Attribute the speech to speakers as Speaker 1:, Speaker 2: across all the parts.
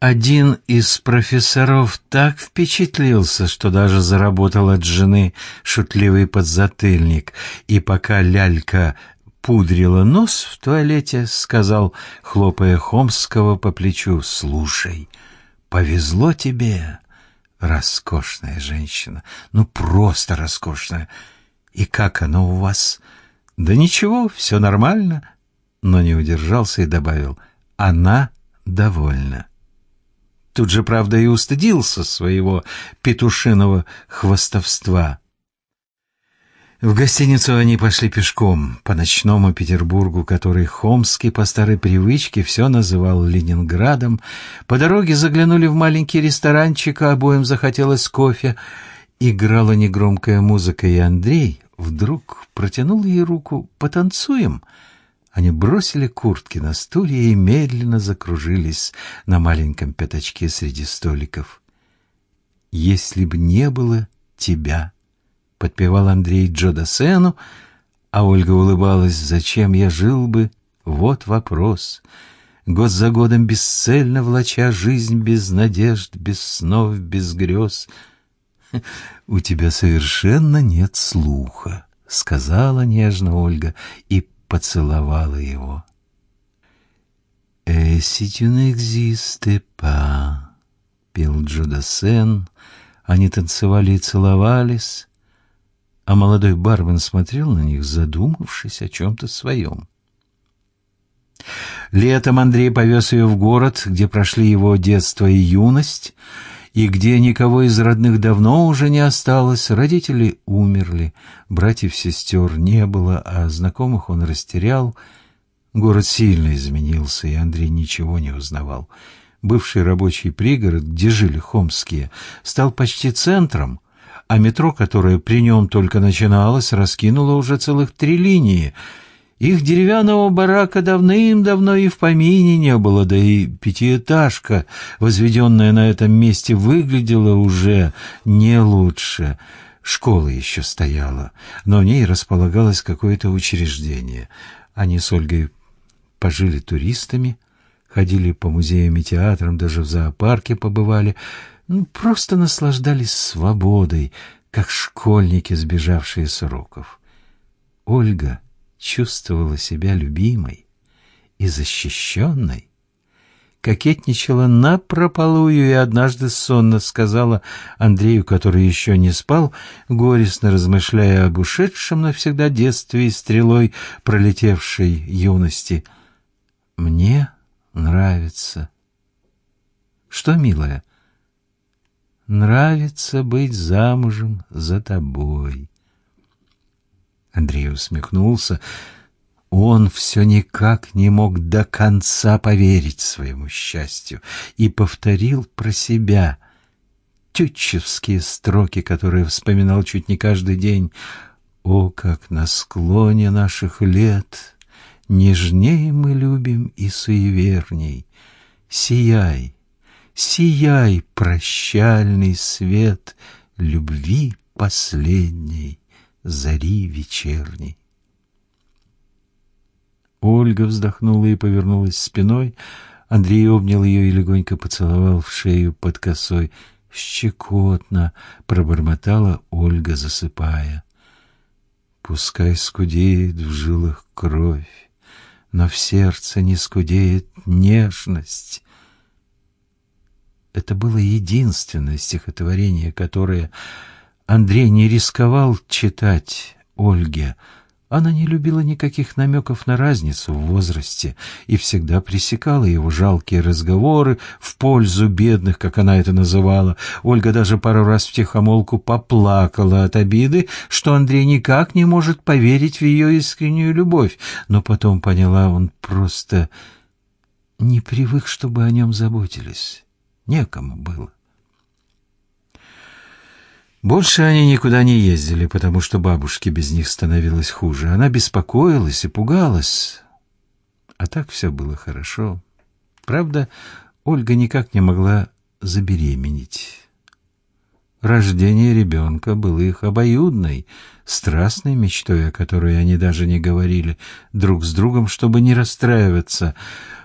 Speaker 1: Один из профессоров так впечатлился, что даже заработал от жены шутливый подзатыльник, и пока лялька пудрила нос в туалете, сказал, хлопая Хомского по плечу, «Слушай, повезло тебе, роскошная женщина, ну просто роскошная. И как оно у вас?» «Да ничего, все нормально», но не удержался и добавил, «Она довольна». Тут же, правда, и устыдился своего петушиного хвостовства. В гостиницу они пошли пешком по ночному Петербургу, который Хомский по старой привычке все называл Ленинградом. По дороге заглянули в маленький ресторанчик, а обоим захотелось кофе. Играла негромкая музыка, и Андрей вдруг протянул ей руку «Потанцуем?» Они бросили куртки на стулья и медленно закружились на маленьком пятачке среди столиков. «Если б не было тебя», — подпевал Андрей Джодасену, а Ольга улыбалась, «Зачем я жил бы? Вот вопрос». Год за годом бесцельно влача жизнь без надежд, без снов, без грез. «У тебя совершенно нет слуха», — сказала нежно Ольга и поцеловала его. «Et si tu n'existes pas», — пел Джудасен. Они танцевали и целовались, а молодой бармен смотрел на них, задумавшись о чем-то своем. Летом Андрей повез ее в город, где прошли его детство и юность, и где никого из родных давно уже не осталось, родители умерли, братьев-сестер не было, а знакомых он растерял. Город сильно изменился, и Андрей ничего не узнавал. Бывший рабочий пригород, где жили хомские, стал почти центром, а метро, которое при нем только начиналось, раскинуло уже целых три линии — их деревянного барака давным-давно и в помине не было, да и пятиэтажка, возведенная на этом месте, выглядела уже не лучше. Школа еще стояла, но в ней располагалось какое-то учреждение. Они с Ольгой пожили туристами, ходили по музеям и театрам, даже в зоопарке побывали, ну, просто наслаждались свободой, как школьники, сбежавшие с уроков. Ольга чувствовала себя любимой и защищенной, кокетничала напропалую и однажды сонно сказала Андрею, который еще не спал, горестно размышляя об ушедшем навсегда детстве и стрелой пролетевшей юности. «Мне нравится». «Что, милая?» «Нравится быть замужем за тобой». Андрей усмехнулся. Он все никак не мог до конца поверить своему счастью и повторил про себя тютчевские строки, которые вспоминал чуть не каждый день. «О, как на склоне наших лет нежней мы любим и суеверней! Сияй, сияй, прощальный свет любви последней!» Зари вечерней. Ольга вздохнула и повернулась спиной. Андрей обнял ее и легонько поцеловал в шею под косой. «Щекотно!» — пробормотала Ольга, засыпая. «Пускай скудеет в жилах кровь, но в сердце не скудеет нежность». Это было единственное стихотворение, которое Андрей не рисковал читать Ольге. Она не любила никаких намеков на разницу в возрасте и всегда пресекала его жалкие разговоры в пользу бедных, как она это называла. Ольга даже пару раз втихомолку поплакала от обиды, что Андрей никак не может поверить в ее искреннюю любовь, но потом поняла, он просто не привык, чтобы о нем заботились. Некому было. Больше они никуда не ездили, потому что бабушке без них становилось хуже. Она беспокоилась и пугалась. А так все было хорошо. Правда, Ольга никак не могла забеременеть. Рождение ребенка было их обоюдной, страстной мечтой, о которой они даже не говорили друг с другом, чтобы не расстраиваться.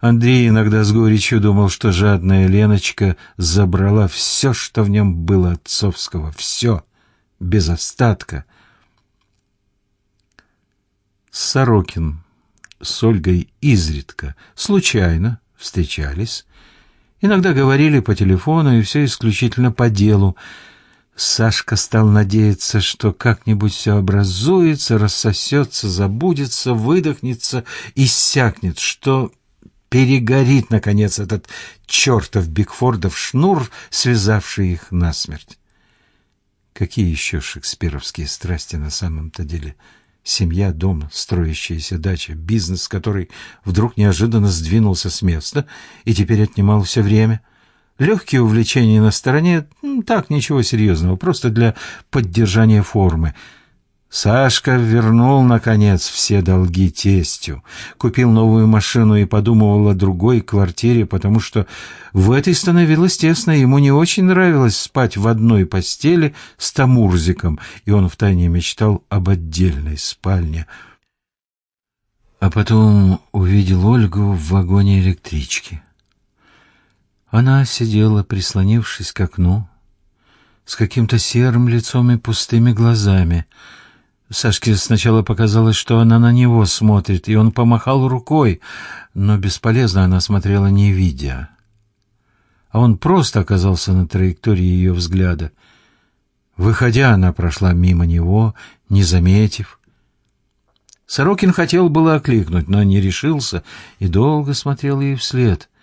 Speaker 1: Андрей иногда с горечью думал, что жадная Леночка забрала все, что в нем было отцовского, все, без остатка. Сорокин с Ольгой изредка, случайно встречались, иногда говорили по телефону и все исключительно по делу, Сашка стал надеяться, что как-нибудь все образуется, рассосется, забудется, выдохнется, иссякнет, что перегорит, наконец, этот чертов Бигфордов шнур, связавший их насмерть. Какие еще шекспировские страсти на самом-то деле? Семья, дом, строящаяся дача, бизнес, который вдруг неожиданно сдвинулся с места и теперь отнимал все время — Легкие увлечения на стороне, так, ничего серьезного, просто для поддержания формы. Сашка вернул, наконец, все долги тестю, купил новую машину и подумывал о другой квартире, потому что в этой становилось тесно, ему не очень нравилось спать в одной постели с Тамурзиком, и он втайне мечтал об отдельной спальне. А потом увидел Ольгу в вагоне электрички. Она сидела, прислонившись к окну, с каким-то серым лицом и пустыми глазами. Сашке сначала показалось, что она на него смотрит, и он помахал рукой, но бесполезно она смотрела, не видя. А он просто оказался на траектории ее взгляда. Выходя, она прошла мимо него, не заметив. Сорокин хотел было окликнуть, но не решился и долго смотрел ей вслед —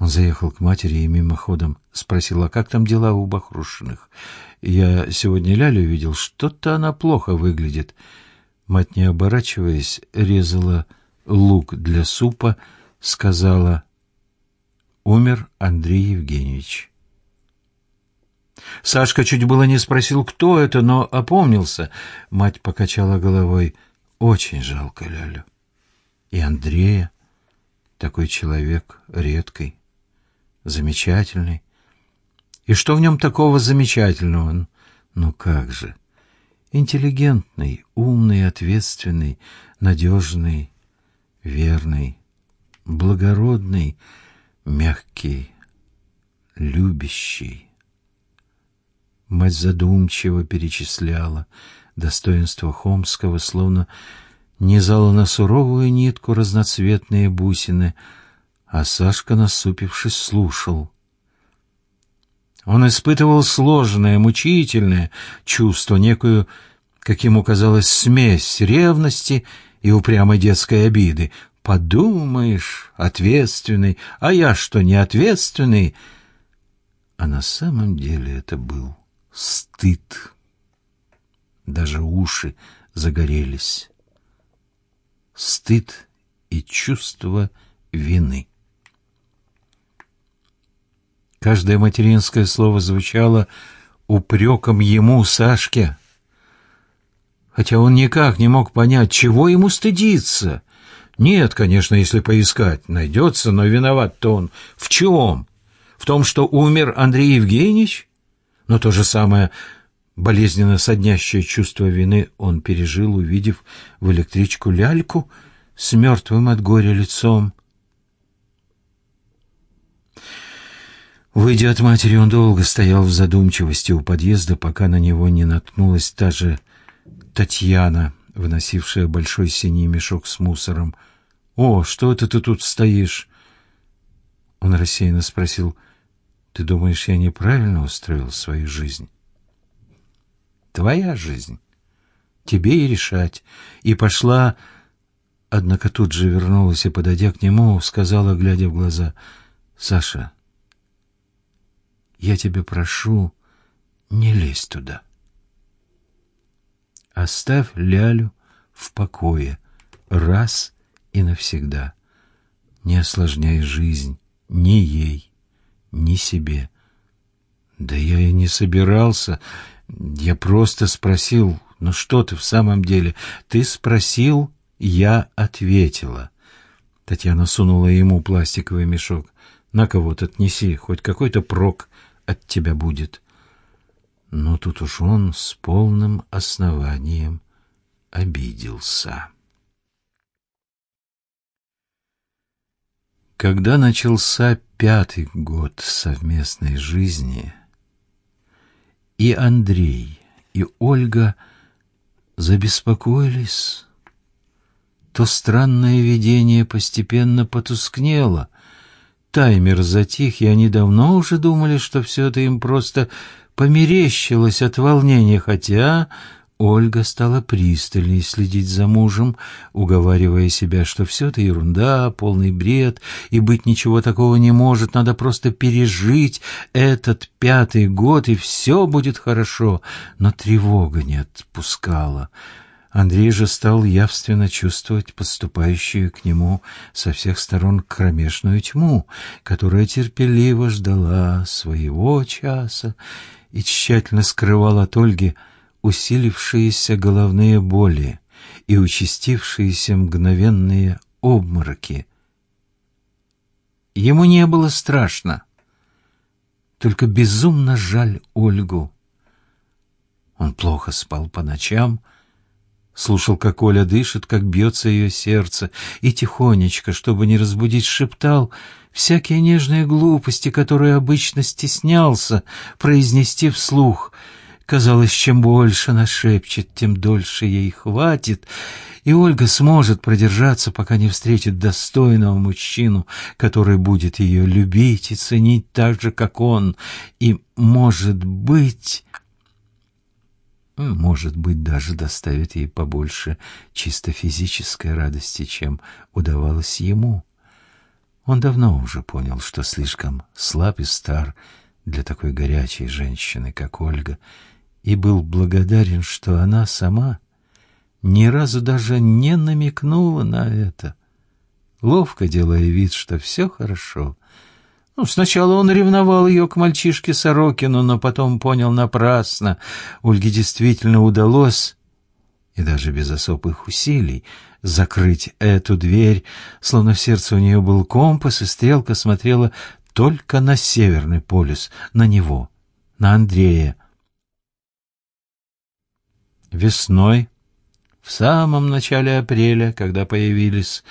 Speaker 1: он заехал к матери и мимоходом спросил, а как там дела у Бахрушиных? Я сегодня Лялю видел, что-то она плохо выглядит. Мать, не оборачиваясь, резала лук для супа, сказала «Умер Андрей Евгеньевич». Сашка чуть было не спросил, кто это, но опомнился. Мать покачала головой. Очень жалко Лялю. И Андрея, такой человек редкий замечательный. И что в нем такого замечательного? Ну как же? Интеллигентный, умный, ответственный, надежный, верный, благородный, мягкий, любящий. Мать задумчиво перечисляла достоинства Хомского, словно низала на суровую нитку разноцветные бусины — а Сашка, насупившись, слушал. Он испытывал сложное, мучительное чувство, некую, как ему казалось, смесь ревности и упрямой детской обиды. «Подумаешь, ответственный, а я что, не ответственный?» А на самом деле это был стыд. Даже уши загорелись. Стыд и чувство вины. Каждое материнское слово звучало упреком ему, Сашке. Хотя он никак не мог понять, чего ему стыдиться. Нет, конечно, если поискать, найдется, но виноват-то он в чем? В том, что умер Андрей Евгеньевич? Но то же самое болезненно соднящее чувство вины он пережил, увидев в электричку ляльку с мертвым от горя лицом. Выйдя от матери, он долго стоял в задумчивости у подъезда, пока на него не наткнулась та же Татьяна, выносившая большой синий мешок с мусором. «О, что это ты тут стоишь?» Он рассеянно спросил, «Ты думаешь, я неправильно устроил свою жизнь?» «Твоя жизнь. Тебе и решать». И пошла, однако тут же вернулась и, подойдя к нему, сказала, глядя в глаза, «Саша, я тебя прошу, не лезь туда. Оставь Лялю в покое раз и навсегда. Не осложняй жизнь ни ей, ни себе. Да я и не собирался. Я просто спросил, ну что ты в самом деле? Ты спросил, я ответила. Татьяна сунула ему пластиковый мешок. На кого-то отнеси, хоть какой-то прок от тебя будет. Но тут уж он с полным основанием обиделся. Когда начался пятый год совместной жизни, и Андрей, и Ольга забеспокоились, то странное видение постепенно потускнело. Таймер затих, и они давно уже думали, что все это им просто померещилось от волнения, хотя Ольга стала пристальней следить за мужем, уговаривая себя, что все это ерунда, полный бред, и быть ничего такого не может, надо просто пережить этот пятый год, и все будет хорошо. Но тревога не отпускала. Андрей же стал явственно чувствовать подступающую к нему со всех сторон кромешную тьму, которая терпеливо ждала своего часа, и тщательно скрывал от Ольги усилившиеся головные боли и участившиеся мгновенные обмороки. Ему не было страшно, только безумно жаль Ольгу. Он плохо спал по ночам, слушал, как Оля дышит, как бьется ее сердце, и тихонечко, чтобы не разбудить, шептал всякие нежные глупости, которые обычно стеснялся произнести вслух. Казалось, чем больше нашепчет, тем дольше ей хватит, и Ольга сможет продержаться, пока не встретит достойного мужчину, который будет ее любить и ценить так же, как он, и, может быть может быть, даже доставит ей побольше чисто физической радости, чем удавалось ему. Он давно уже понял, что слишком слаб и стар для такой горячей женщины, как Ольга, и был благодарен, что она сама ни разу даже не намекнула на это, ловко делая вид, что все хорошо — ну, сначала он ревновал ее к мальчишке Сорокину, но потом понял напрасно. Ольге действительно удалось, и даже без особых усилий, закрыть эту дверь, словно в сердце у нее был компас, и стрелка смотрела только на Северный полюс, на него, на Андрея. Весной, в самом начале апреля, когда появились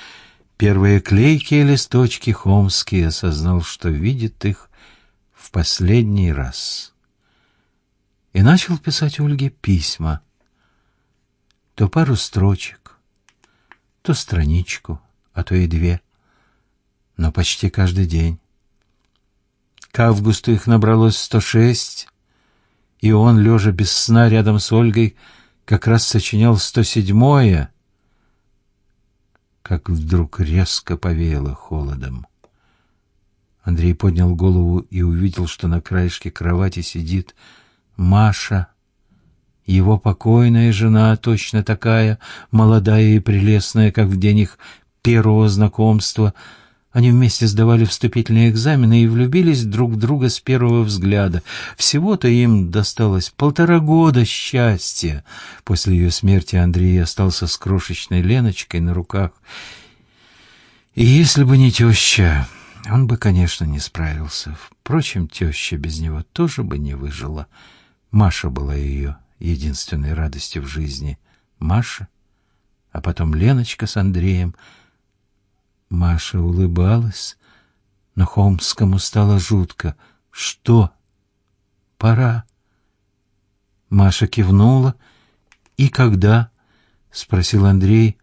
Speaker 1: Первые клейкие листочки Хомский осознал, что видит их в последний раз. И начал писать Ольге письма. То пару строчек, то страничку, а то и две, но почти каждый день. К августу их набралось сто шесть, и он, лежа без сна рядом с Ольгой, как раз сочинял сто седьмое — как вдруг резко повеяло холодом. Андрей поднял голову и увидел, что на краешке кровати сидит Маша, его покойная жена, точно такая, молодая и прелестная, как в день их первого знакомства — они вместе сдавали вступительные экзамены и влюбились друг в друга с первого взгляда. Всего-то им досталось полтора года счастья. После ее смерти Андрей остался с крошечной Леночкой на руках. И если бы не теща, он бы, конечно, не справился. Впрочем, теща без него тоже бы не выжила. Маша была ее единственной радостью в жизни. Маша, а потом Леночка с Андреем — Маша улыбалась, но Холмскому стало жутко. «Что? Пора». Маша кивнула. «И когда?» — спросил Андрей.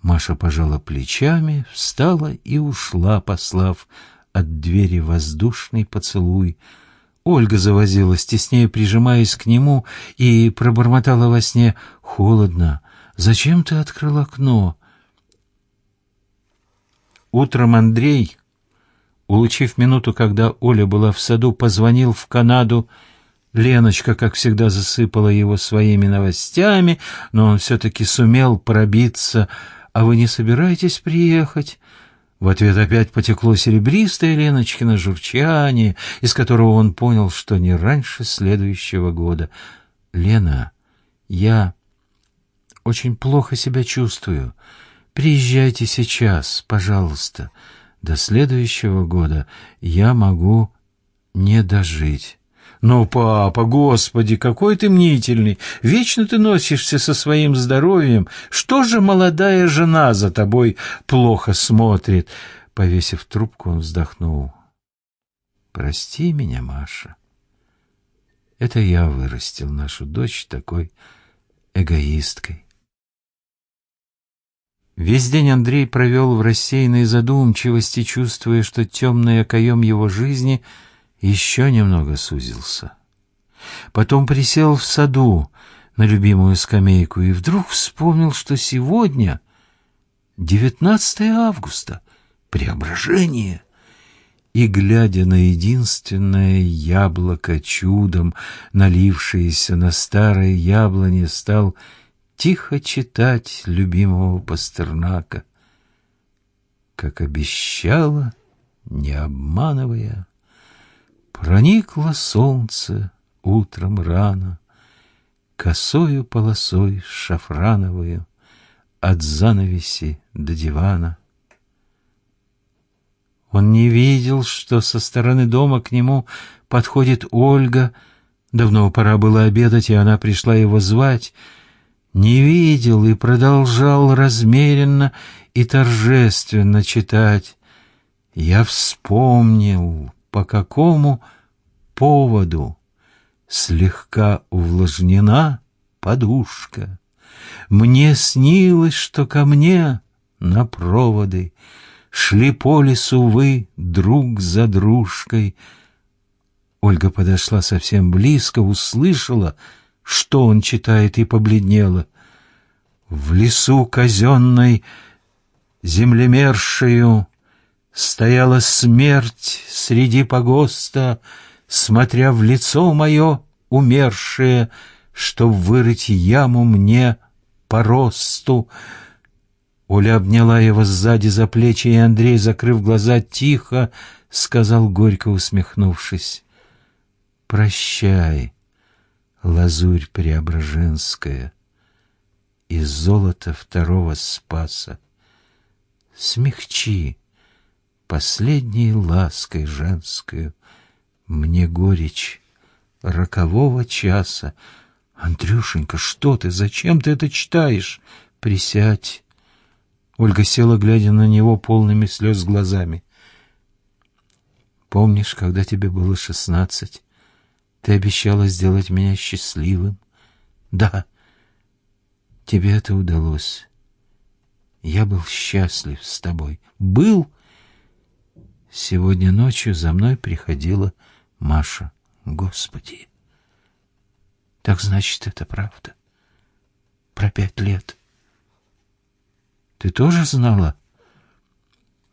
Speaker 1: Маша пожала плечами, встала и ушла, послав от двери воздушный поцелуй. Ольга завозилась, теснее прижимаясь к нему, и пробормотала во сне «Холодно. Зачем ты открыл окно?» Утром Андрей, улучив минуту, когда Оля была в саду, позвонил в Канаду. Леночка, как всегда, засыпала его своими новостями, но он все-таки сумел пробиться. «А вы не собираетесь приехать?» В ответ опять потекло серебристое Леночкино журчание, из которого он понял, что не раньше следующего года. «Лена, я очень плохо себя чувствую». Приезжайте сейчас, пожалуйста. До следующего года я могу не дожить. «Ну, папа, господи, какой ты мнительный! Вечно ты носишься со своим здоровьем. Что же молодая жена за тобой плохо смотрит?» Повесив трубку, он вздохнул. «Прости меня, Маша. Это я вырастил нашу дочь такой эгоисткой». Весь день Андрей провел в рассеянной задумчивости, чувствуя, что темный окоем его жизни еще немного сузился. Потом присел в саду на любимую скамейку и вдруг вспомнил, что сегодня 19 августа, преображение, и, глядя на единственное яблоко чудом, налившееся на старой яблоне, стал тихо читать любимого Пастернака, как обещала, не обманывая, проникло солнце утром рано, косою полосой шафрановую от занавеси до дивана. Он не видел, что со стороны дома к нему подходит Ольга. Давно пора было обедать, и она пришла его звать — не видел и продолжал размеренно и торжественно читать. Я вспомнил, по какому поводу слегка увлажнена подушка. Мне снилось, что ко мне на проводы шли по лесу вы друг за дружкой. Ольга подошла совсем близко, услышала — что он читает, и побледнела. В лесу казенной землемершею Стояла смерть среди погоста, Смотря в лицо мое умершее, Чтоб вырыть яму мне по росту. Оля обняла его сзади за плечи, и Андрей, закрыв глаза, тихо сказал, горько усмехнувшись, «Прощай, лазурь преображенская и золото второго спаса. Смягчи последней лаской женскую мне горечь рокового часа. Андрюшенька, что ты, зачем ты это читаешь? Присядь. Ольга села, глядя на него полными слез глазами. Помнишь, когда тебе было шестнадцать? Ты обещала сделать меня счастливым. Да, тебе это удалось. Я был счастлив с тобой. Был. Сегодня ночью за мной приходила Маша. Господи. Так значит, это правда. Про пять лет. Ты тоже знала?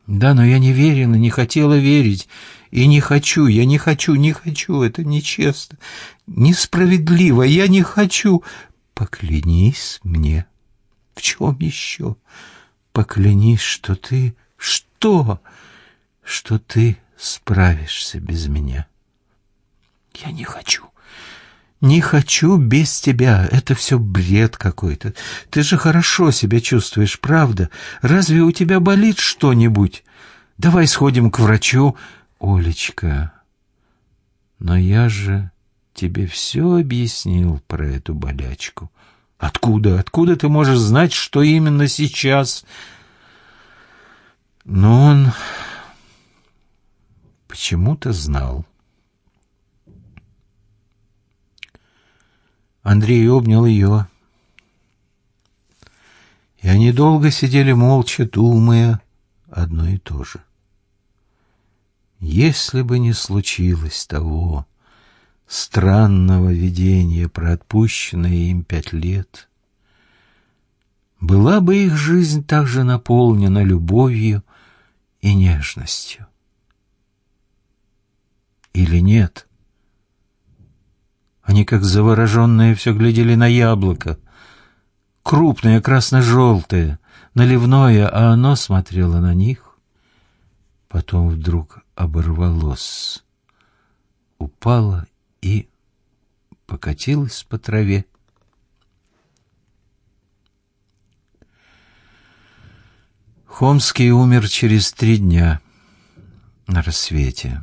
Speaker 1: Да, но я не верила, не хотела верить. И не хочу, я не хочу, не хочу, это нечестно, несправедливо, я не хочу. Поклянись мне. В чем еще? Поклянись, что ты... Что? Что ты справишься без меня. Я не хочу. Не хочу без тебя. Это все бред какой-то. Ты же хорошо себя чувствуешь, правда? Разве у тебя болит что-нибудь? Давай сходим к врачу. Олечка, но я же тебе все объяснил про эту болячку. Откуда, откуда ты можешь знать, что именно сейчас? Но он почему-то знал. Андрей обнял ее, и они долго сидели молча, думая одно и то же. Если бы не случилось того странного видения про отпущенные им пять лет, была бы их жизнь также наполнена любовью и нежностью. Или нет? Они, как завороженные, все глядели на яблоко. Крупное, красно-желтое, наливное, а оно смотрело на них. Потом вдруг оборвалось, упало и покатилось по траве. Хомский умер через три дня на рассвете.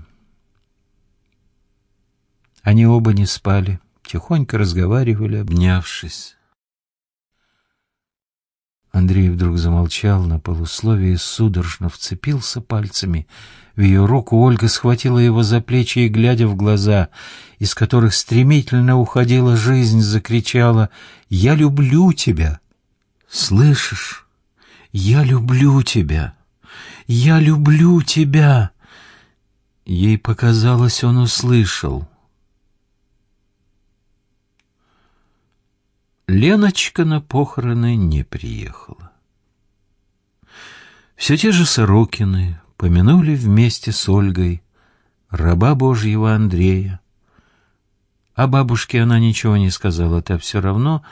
Speaker 1: Они оба не спали, тихонько разговаривали, обнявшись. Андрей вдруг замолчал на полусловие и судорожно вцепился пальцами в ее руку. Ольга схватила его за плечи и, глядя в глаза, из которых стремительно уходила жизнь, закричала «Я люблю тебя! Слышишь? Я люблю тебя! Я люблю тебя!» Ей показалось, он услышал. Леночка на похороны не приехала. Все те же Сорокины помянули вместе с Ольгой раба Божьего Андрея. О бабушке она ничего не сказала, та все равно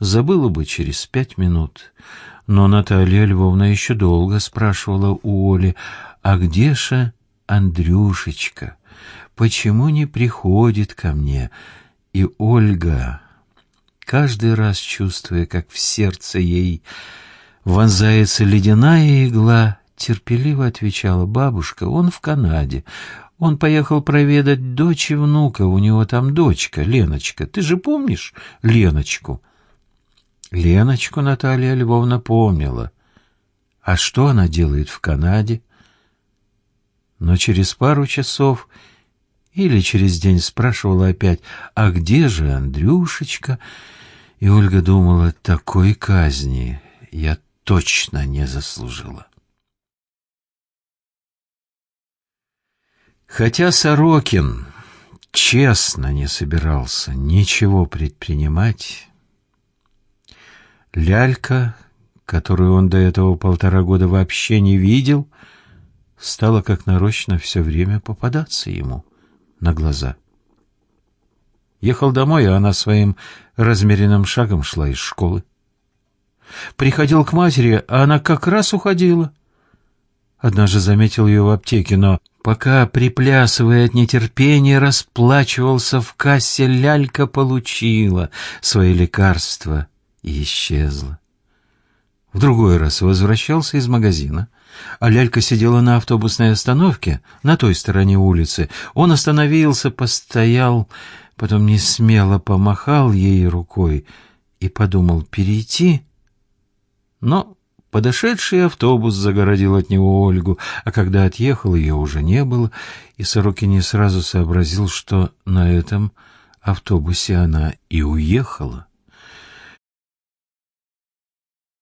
Speaker 1: забыла бы через пять минут. Но Наталья Львовна еще долго спрашивала у Оли, а где же Андрюшечка? Почему не приходит ко мне? И Ольга каждый раз чувствуя, как в сердце ей вонзается ледяная игла, терпеливо отвечала бабушка, он в Канаде. Он поехал проведать дочь и внука, у него там дочка, Леночка. Ты же помнишь Леночку? Леночку Наталья Львовна помнила. А что она делает в Канаде? Но через пару часов или через день спрашивала опять, а где же Андрюшечка? И Ольга думала, такой казни я точно не заслужила. Хотя Сорокин честно не собирался ничего предпринимать, лялька, которую он до этого полтора года вообще не видел, стала как нарочно все время попадаться ему на глаза. Ехал домой, а она своим размеренным шагом шла из школы. Приходил к матери, а она как раз уходила. Однажды заметил ее в аптеке, но пока, приплясывая от нетерпения, расплачивался в кассе, лялька получила свои лекарства и исчезла. В другой раз возвращался из магазина, а лялька сидела на автобусной остановке на той стороне улицы. Он остановился, постоял, потом не смело помахал ей рукой и подумал перейти. Но подошедший автобус загородил от него Ольгу, а когда отъехал, ее уже не было, и Сорокин не сразу сообразил, что на этом автобусе она и уехала.